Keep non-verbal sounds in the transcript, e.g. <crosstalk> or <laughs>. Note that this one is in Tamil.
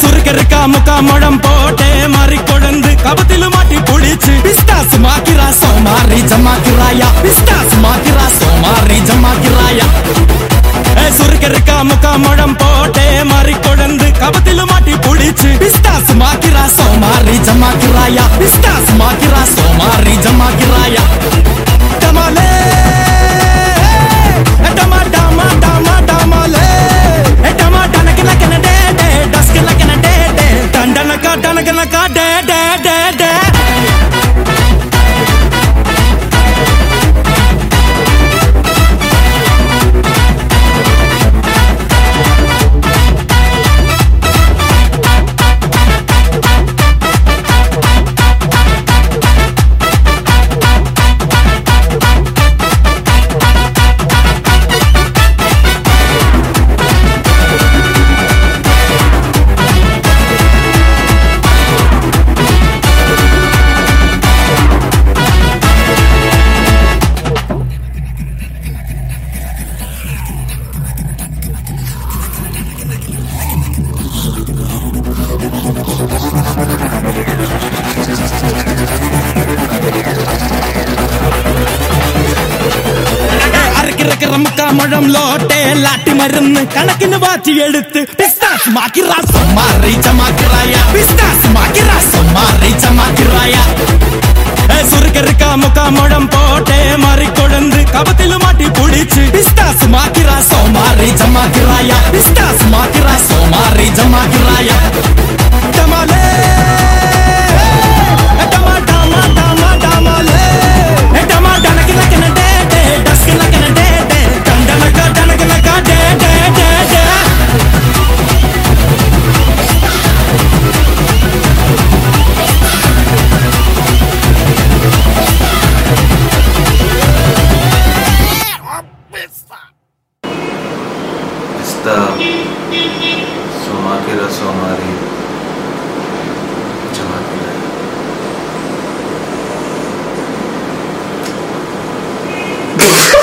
சுருக்கருக்கா முக்கா முழம் போட்டே மாறி கொழுந்து கபத்தில் மாட்டி புளிச்சு பிஸ்டாஸ் மாக்கிறா சோமாரி ஜமாக்கிறாயா? பிஸ்டாஸ் மாக்கிறா சோமாரி ஜமாக்கிறாயா? சுருக்கருக்கா முக்கா முழம் போட்டே மாறி கொழுந்து கபத்தில் மாட்டி புளிச்சு பிஸ்டாஸ் மாக்கிறா சோமாரி ஜமாக்கிறாயா? பிஸ்டாஸ் டண்டனக்கா அரைக்கிறக்கிற முக்கா முழம் லோட்டே லாட்டி மருந்து கணக்கின்னு வாச்சி எடுத்து பிஸ்தாஸ் மாக்கிரா சம்மாரி ஜமாக்கிராயா பிஸ்தாஸ் மாக்கிரா சம்மாரி ஜமாக்கிராயா சுருக்க இருக்கா முக்கா முழம் போட்டே மாறி கொழுந்து கபத்தில மாட்டி புடிச்சு பிஸ்தாஸ் மாக்கிரா சோமாரி ஜமாக்கிராயா பிஸ்தாஸ் மாக்கிரா சோமாரி ஜமாக்கிராயா गुलदस्ता सोमा के रसो हमारी चमक <laughs>